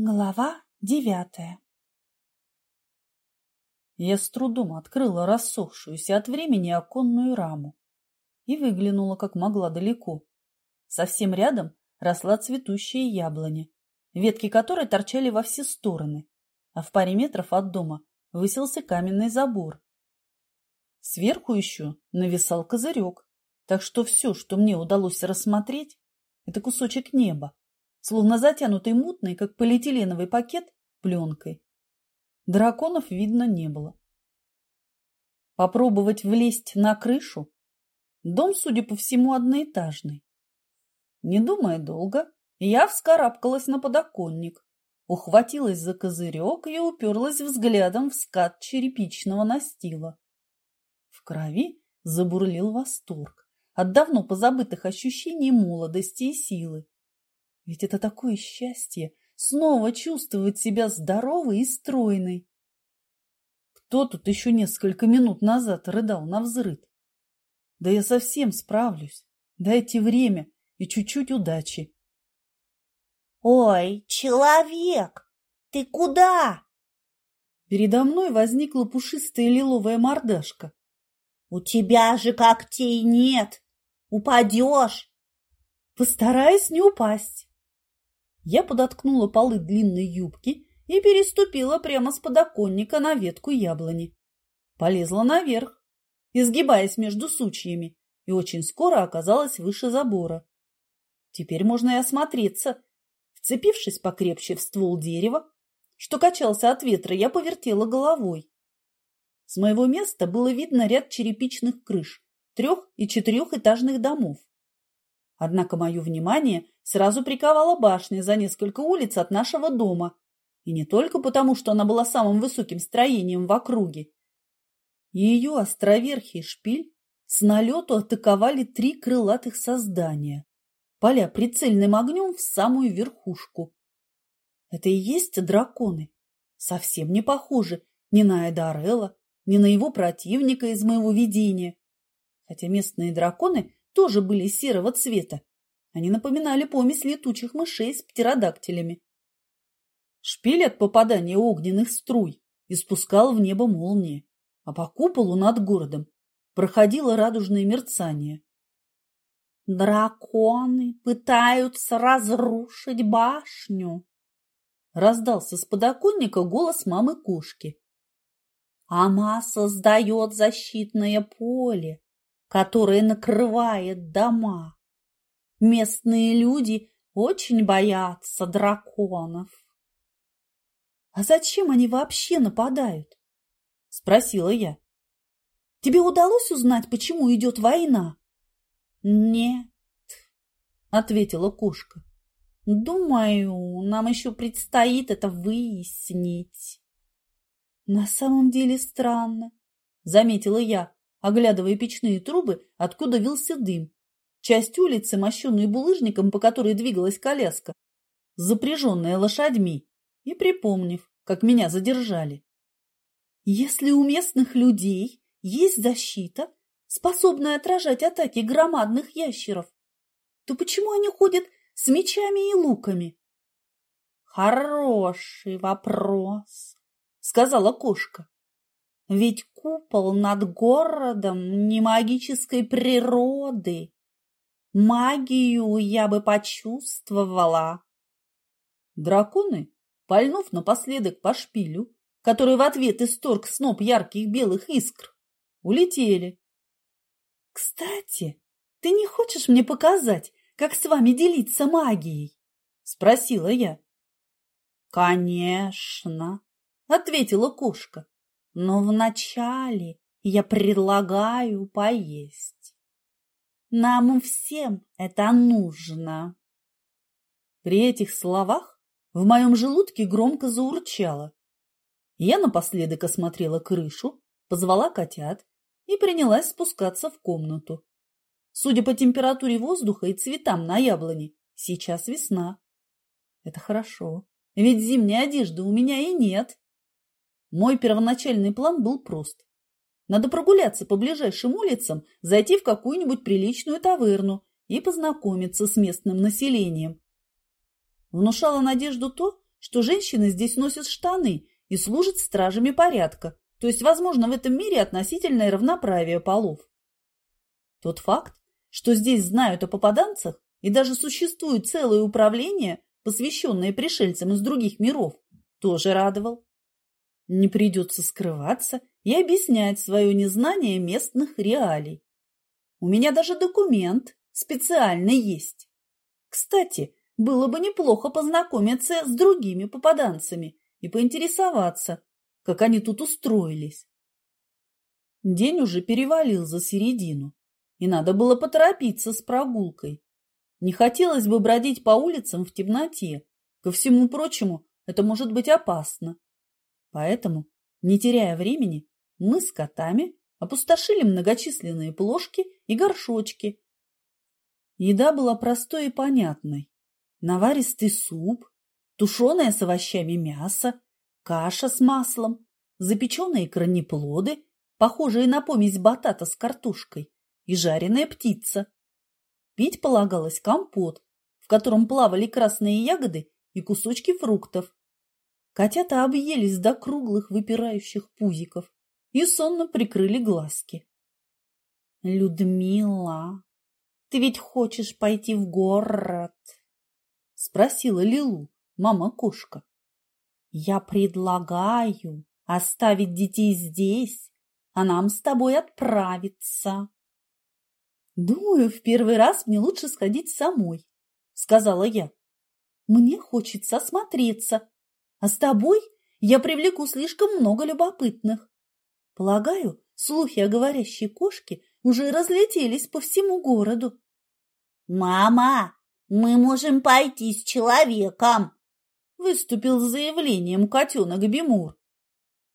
Глава девятая Я с трудом открыла рассохшуюся от времени оконную раму и выглянула, как могла, далеко. Совсем рядом росла цветущая яблоня, ветки которой торчали во все стороны, а в паре метров от дома высился каменный забор. Сверху еще нависал козырек, так что все, что мне удалось рассмотреть, это кусочек неба, словно затянутый мутной, как полиэтиленовый пакет, пленкой. Драконов видно не было. Попробовать влезть на крышу? Дом, судя по всему, одноэтажный. Не думая долго, я вскарабкалась на подоконник, ухватилась за козырек и уперлась взглядом в скат черепичного настила. В крови забурлил восторг от давно позабытых ощущений молодости и силы. Ведь это такое счастье снова чувствовать себя здоровой и стройной. Кто тут еще несколько минут назад рыдал на взрыд? Да я совсем справлюсь. Дайте время и чуть-чуть удачи. «Ой, человек, ты куда?» Передо мной возникла пушистая лиловая мордашка. «У тебя же когтей нет! Упадешь!» «Постараюсь не упасть!» Я подоткнула полы длинной юбки и переступила прямо с подоконника на ветку яблони. Полезла наверх, изгибаясь между сучьями, и очень скоро оказалась выше забора. Теперь можно и осмотреться. Вцепившись покрепче в ствол дерева, что качался от ветра, я повертела головой. С моего места было видно ряд черепичных крыш, трех- и четырехэтажных домов. Однако мое внимание сразу приковала башня за несколько улиц от нашего дома. И не только потому, что она была самым высоким строением в округе. Ее островерхий шпиль с налету атаковали три крылатых создания, поля прицельным огнем в самую верхушку. Это и есть драконы. Совсем не похожи ни на Эдарелла, ни на его противника из моего видения. Хотя местные драконы тоже были серого цвета. Они напоминали помесь летучих мышей с птеродактилями. Шпиль от попадания огненных струй испускал в небо молнии, а по куполу над городом проходило радужное мерцание. «Драконы пытаются разрушить башню!» Раздался с подоконника голос мамы-кошки. «Она создает защитное поле, которое накрывает дома. Местные люди очень боятся драконов. — А зачем они вообще нападают? — спросила я. — Тебе удалось узнать, почему идет война? — Нет, — ответила кошка. — Думаю, нам еще предстоит это выяснить. — На самом деле странно, — заметила я, оглядывая печные трубы, откуда вился дым. Часть улицы, мощенной булыжником, по которой двигалась коляска, запряженная лошадьми, и припомнив, как меня задержали. Если у местных людей есть защита, способная отражать атаки громадных ящеров, то почему они ходят с мечами и луками? Хороший вопрос, сказала кошка. Ведь купол над городом не магической природы. Магию я бы почувствовала. Драконы, пальнув напоследок по шпилю, который в ответ исторг сноп ярких белых искр, улетели. — Кстати, ты не хочешь мне показать, как с вами делиться магией? — спросила я. — Конечно, — ответила кошка. Но вначале я предлагаю поесть. Нам всем это нужно. При этих словах в моем желудке громко заурчало. Я напоследок осмотрела крышу, позвала котят и принялась спускаться в комнату. Судя по температуре воздуха и цветам на яблоне, сейчас весна. Это хорошо, ведь зимней одежды у меня и нет. Мой первоначальный план был прост. Надо прогуляться по ближайшим улицам, зайти в какую-нибудь приличную таверну и познакомиться с местным населением. Внушало надежду то, что женщины здесь носят штаны и служат стражами порядка, то есть, возможно, в этом мире относительное равноправие полов. Тот факт, что здесь знают о попаданцах и даже существует целое управление, посвященное пришельцам из других миров, тоже радовал. Не придется скрываться и объяснять свое незнание местных реалий. У меня даже документ специально есть. Кстати, было бы неплохо познакомиться с другими попаданцами и поинтересоваться, как они тут устроились. День уже перевалил за середину, и надо было поторопиться с прогулкой. Не хотелось бы бродить по улицам в темноте. Ко всему прочему, это может быть опасно. Поэтому, не теряя времени, мы с котами опустошили многочисленные плошки и горшочки. Еда была простой и понятной. Наваристый суп, тушеное с овощами мясо, каша с маслом, запеченные корнеплоды, похожие на помесь батата с картошкой, и жареная птица. Пить полагалось компот, в котором плавали красные ягоды и кусочки фруктов. Котята объелись до круглых выпирающих пузиков и сонно прикрыли глазки. — Людмила, ты ведь хочешь пойти в город? — спросила Лилу, мама-кошка. — Я предлагаю оставить детей здесь, а нам с тобой отправиться. — Думаю, в первый раз мне лучше сходить самой, — сказала я. — Мне хочется осмотреться, а с тобой я привлеку слишком много любопытных. Полагаю, слухи о говорящей кошке уже разлетелись по всему городу. «Мама, мы можем пойти с человеком!» Выступил с заявлением котенок Бимур.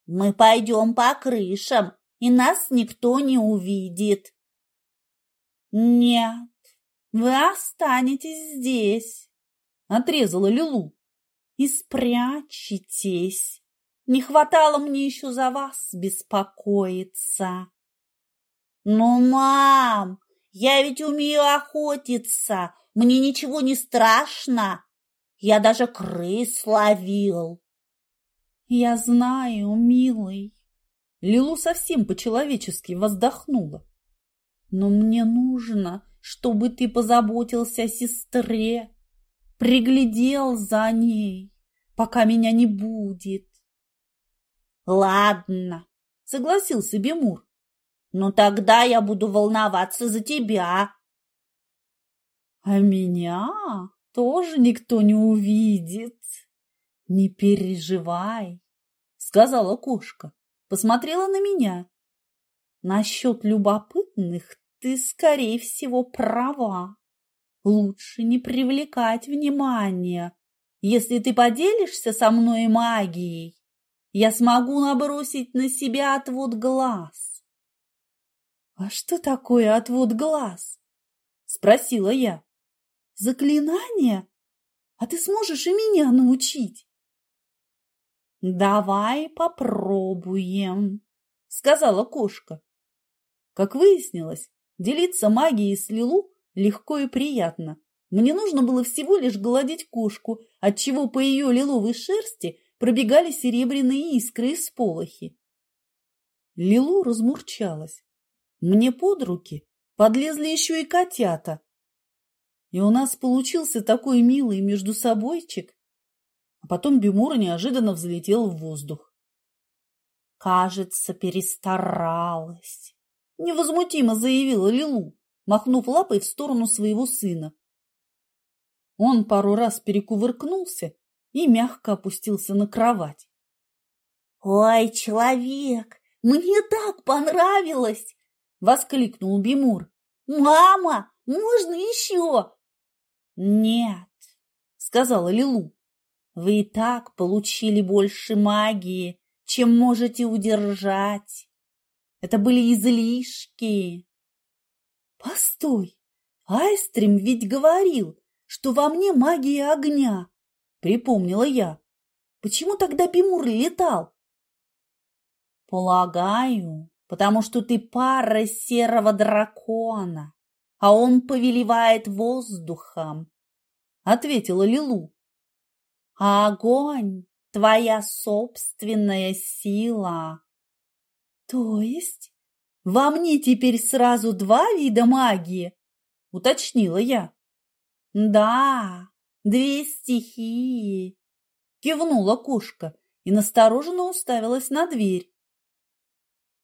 «Мы пойдем по крышам, и нас никто не увидит». «Нет, вы останетесь здесь», — отрезала Люлу и спрячетесь. Не хватало мне еще за вас беспокоиться. Ну, мам, я ведь умею охотиться, мне ничего не страшно. Я даже крыс ловил. Я знаю, милый. Лилу совсем по-человечески воздохнула. Но мне нужно, чтобы ты позаботился о сестре приглядел за ней, пока меня не будет. Ладно, согласился Бемур. Но тогда я буду волноваться за тебя. А меня тоже никто не увидит. Не переживай, сказала кошка, посмотрела на меня. Насчет любопытных ты, скорее всего, права. Лучше не привлекать внимания. Если ты поделишься со мной магией, я смогу набросить на себя отвод глаз. — А что такое отвод глаз? — спросила я. — Заклинание? А ты сможешь и меня научить? — Давай попробуем, — сказала кошка. Как выяснилось, делиться магией с Лилу легко и приятно. Мне нужно было всего лишь гладить кошку, отчего по ее лиловой шерсти пробегали серебряные искры и сполохи. Лилу размурчалась. Мне под руки подлезли еще и котята. И у нас получился такой милый между собойчик. А потом Бимура неожиданно взлетел в воздух. Кажется, перестаралась. Невозмутимо заявила Лилу махнув лапой в сторону своего сына. Он пару раз перекувыркнулся и мягко опустился на кровать. «Ой, человек, мне так понравилось!» — воскликнул Бимур. «Мама, можно еще?» «Нет», — сказала Лилу. «Вы и так получили больше магии, чем можете удержать. Это были излишки». Постой, Айстрим ведь говорил, что во мне магия огня, припомнила я. Почему тогда Бимур летал? Полагаю, потому что ты пара серого дракона, а он повелевает воздухом, ответила Лилу. А огонь – твоя собственная сила. То есть во мне теперь сразу два вида магии? Уточнила я. Да, две стихии. Кивнула кошка и настороженно уставилась на дверь.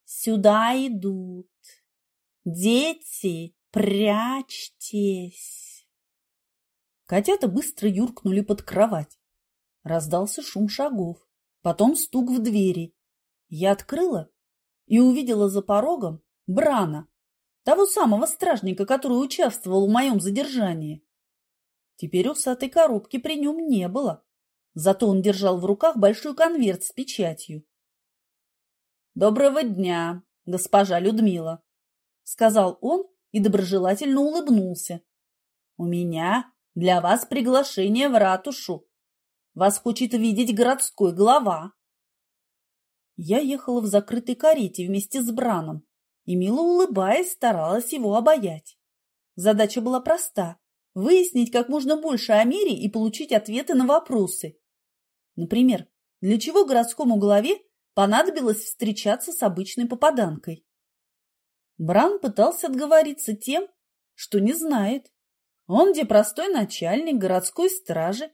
Сюда идут. Дети, прячьтесь. Котята быстро юркнули под кровать. Раздался шум шагов, потом стук в двери. Я открыла и увидела за порогом Брана, того самого стражника, который участвовал в моем задержании. Теперь усатой коробки при нем не было, зато он держал в руках большой конверт с печатью. «Доброго дня, госпожа Людмила», — сказал он и доброжелательно улыбнулся. «У меня для вас приглашение в ратушу. Вас хочет видеть городской глава». Я ехала в закрытой карете вместе с Браном и, мило улыбаясь, старалась его обаять. Задача была проста – выяснить как можно больше о мире и получить ответы на вопросы. Например, для чего городскому главе понадобилось встречаться с обычной попаданкой. Бран пытался отговориться тем, что не знает. Он где простой начальник городской стражи,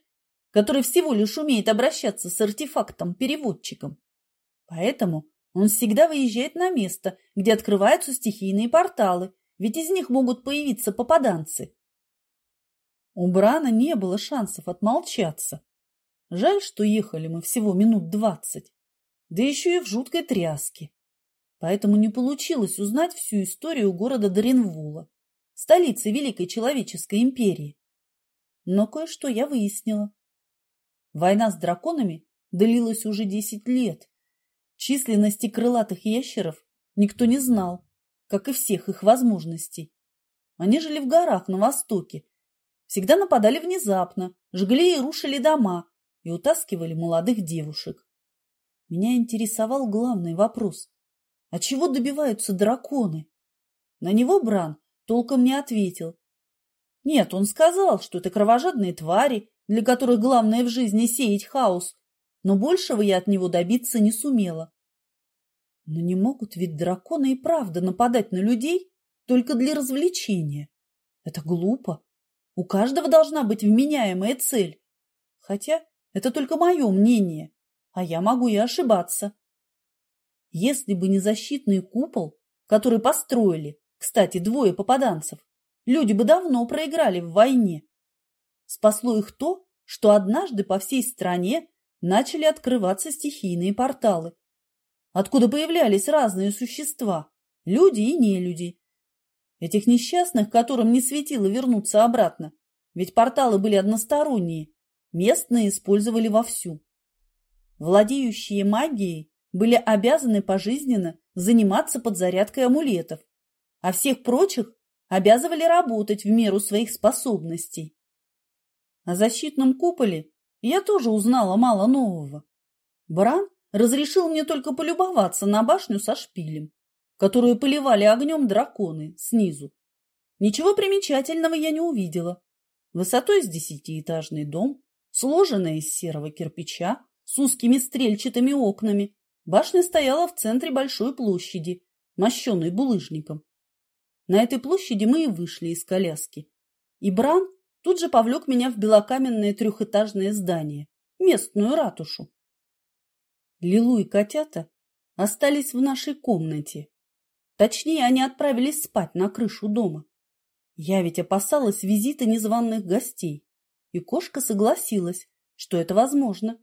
который всего лишь умеет обращаться с артефактом-переводчиком. Поэтому он всегда выезжает на место, где открываются стихийные порталы, ведь из них могут появиться попаданцы. У Брана не было шансов отмолчаться. Жаль, что ехали мы всего минут двадцать да еще и в жуткой тряске. Поэтому не получилось узнать всю историю города Даринвула, столицы Великой Человеческой империи. Но кое-что я выяснила. Война с драконами длилась уже десять лет. Численности крылатых ящеров никто не знал, как и всех их возможностей. Они жили в горах на востоке, всегда нападали внезапно, жгли и рушили дома и утаскивали молодых девушек. Меня интересовал главный вопрос. А чего добиваются драконы? На него Бран толком не ответил. Нет, он сказал, что это кровожадные твари, для которых главное в жизни сеять хаос, но большего я от него добиться не сумела. Но не могут ведь драконы и правда нападать на людей только для развлечения. Это глупо. У каждого должна быть вменяемая цель. Хотя это только мое мнение а я могу и ошибаться. Если бы не защитный купол, который построили, кстати, двое попаданцев, люди бы давно проиграли в войне. Спасло их то, что однажды по всей стране начали открываться стихийные порталы, откуда появлялись разные существа, люди и нелюди. Этих несчастных, которым не светило вернуться обратно, ведь порталы были односторонние, местные использовали вовсю. Владеющие магией были обязаны пожизненно заниматься подзарядкой амулетов, а всех прочих обязывали работать в меру своих способностей. О защитном куполе я тоже узнала мало нового. Бран разрешил мне только полюбоваться на башню со шпилем, которую поливали огнем драконы снизу. Ничего примечательного я не увидела. Высотой с десятиэтажный дом, сложенный из серого кирпича, с узкими стрельчатыми окнами. Башня стояла в центре большой площади, мощенной булыжником. На этой площади мы и вышли из коляски. И Бран тут же повлек меня в белокаменное трехэтажное здание, местную ратушу. Лилу и котята остались в нашей комнате. Точнее, они отправились спать на крышу дома. Я ведь опасалась визита незваных гостей, и кошка согласилась, что это возможно.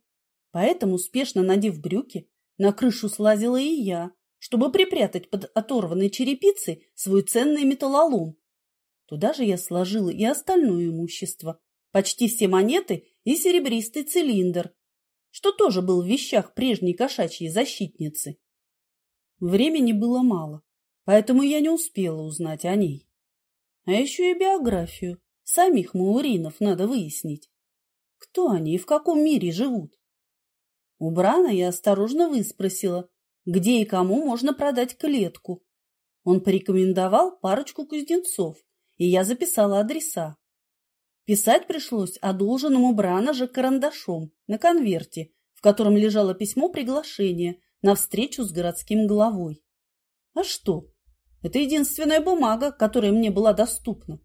Поэтому, спешно надев брюки, на крышу слазила и я, чтобы припрятать под оторванной черепицей свой ценный металлолом. Туда же я сложила и остальное имущество, почти все монеты и серебристый цилиндр, что тоже был в вещах прежней кошачьей защитницы. Времени было мало, поэтому я не успела узнать о ней. А еще и биографию самих мауринов надо выяснить. Кто они и в каком мире живут? У Брана я осторожно выспросила, где и кому можно продать клетку. Он порекомендовал парочку кузнецов, и я записала адреса. Писать пришлось одолженному Брана же карандашом на конверте, в котором лежало письмо приглашения на встречу с городским главой. А что? Это единственная бумага, которая мне была доступна.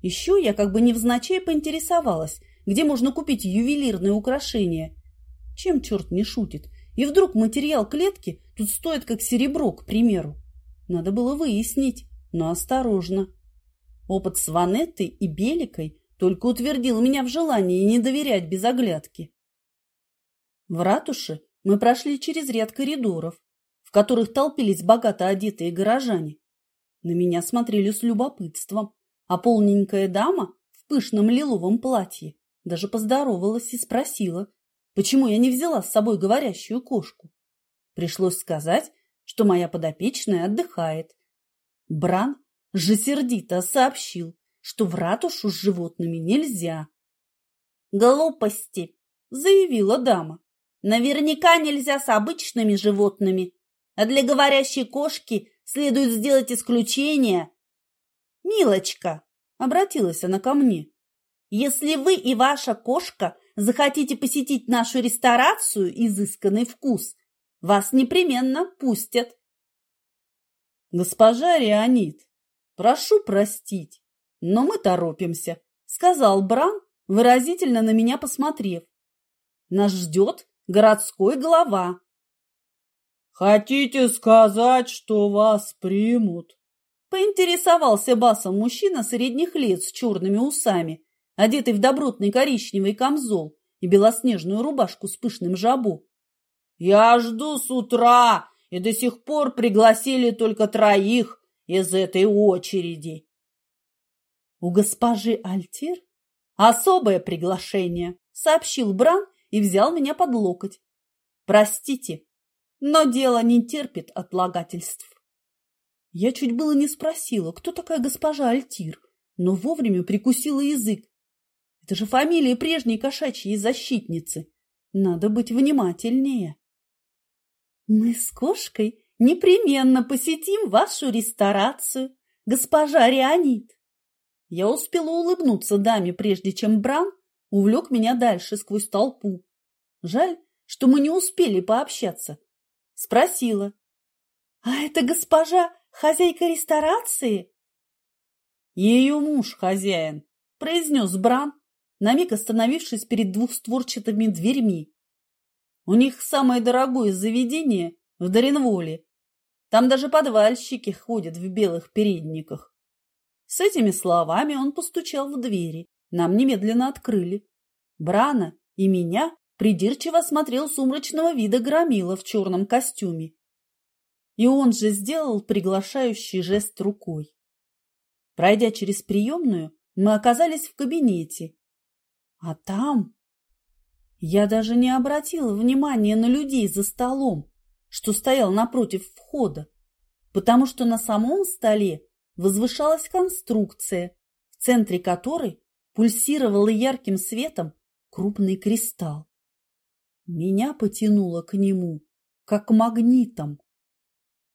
Еще я как бы невзначай поинтересовалась, где можно купить ювелирные украшения. Чем черт не шутит? И вдруг материал клетки тут стоит как серебро, к примеру. Надо было выяснить, но осторожно. Опыт с Ванеттой и Беликой только утвердил меня в желании не доверять без оглядки. В ратуше мы прошли через ряд коридоров, в которых толпились богато одетые горожане. На меня смотрели с любопытством, а полненькая дама в пышном лиловом платье даже поздоровалась и спросила, почему я не взяла с собой говорящую кошку. Пришлось сказать, что моя подопечная отдыхает. Бран же сердито сообщил, что в ратушу с животными нельзя. «Глупости!» – заявила дама. «Наверняка нельзя с обычными животными, а для говорящей кошки следует сделать исключение». «Милочка!» – обратилась она ко мне. «Если вы и ваша кошка захотите посетить нашу ресторацию «Изысканный вкус», вас непременно пустят. Госпожа Реонид, прошу простить, но мы торопимся, сказал Бран, выразительно на меня посмотрев. Нас ждет городской глава. Хотите сказать, что вас примут? Поинтересовался басом мужчина средних лет с черными усами, одетый в добротный коричневый камзол и белоснежную рубашку с пышным жабо. Я жду с утра и до сих пор пригласили только троих из этой очереди. У госпожи Альтир особое приглашение, сообщил Бран и взял меня под локоть. Простите, но дело не терпит отлагательств. Я чуть было не спросила, кто такая госпожа Альтир, но вовремя прикусила язык. Это же фамилия прежней кошачьей защитницы. Надо быть внимательнее. Мы с кошкой непременно посетим вашу ресторацию, госпожа Реонит. Я успела улыбнуться даме, прежде чем Бран увлек меня дальше сквозь толпу. Жаль, что мы не успели пообщаться. Спросила. — А это госпожа хозяйка ресторации? — Ее муж хозяин, — произнес Бран, на миг остановившись перед двухстворчатыми дверьми. У них самое дорогое заведение в Даринволе. Там даже подвальщики ходят в белых передниках. С этими словами он постучал в двери. Нам немедленно открыли. Брана и меня придирчиво смотрел сумрачного вида громила в черном костюме. И он же сделал приглашающий жест рукой. Пройдя через приемную, мы оказались в кабинете. А там я даже не обратила внимания на людей за столом, что стоял напротив входа, потому что на самом столе возвышалась конструкция, в центре которой пульсировал ярким светом крупный кристалл. Меня потянуло к нему, как магнитом.